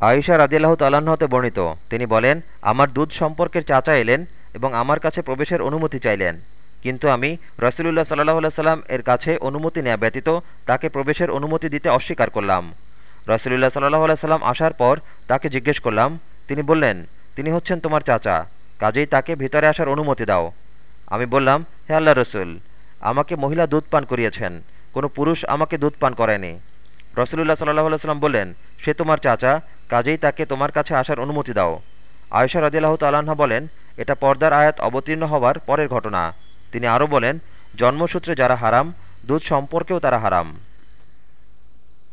আয়েশা রাদিয়াল্লাহু তাল্লাহ্ন হতে বর্ণিত। তিনি বলেন, আমার দুধ সম্পর্কের চাচা এলেন এবং আমার কাছে প্রবেশের অনুমতি চাইলেন। কিন্তু আমি রসুলুল্লাহ সাল্লাহ সাল্লাম এর কাছে অনুমতি নেওয়া ব্যতীত তাকে প্রবেশের অনুমতি দিতে অস্বীকার করলাম। রসুলুল্লাহ সাল্লাহ সাল্লাম আসার পর তাকে জিজ্ঞেস করলাম, তিনি বললেন, তিনি হচ্ছেন তোমার চাচা, কাজেই তাকে ভিতরে আসার অনুমতি দাও। আমি বললাম, হে আল্লাহ রসুল, আমাকে মহিলা দুধ পান করিয়েছেন, কোনো পুরুষ আমাকে দুধ পান করেনি। রসুলুল্লাহ সাল্লাহ সাল্লাম বললেন, সে তোমার চাচা কাজেই তাকে তোমার কাছে আসার অনুমতি দাও। আয়সা রদিল্লাহ তাল্লাহা বলেন, এটা পর্দার আয়াত অবতীর্ণ হবার পরের ঘটনা। তিনি আরও বলেন, জন্মসূত্রে যারা হারাম, দুধ সম্পর্কেও তারা হারাম।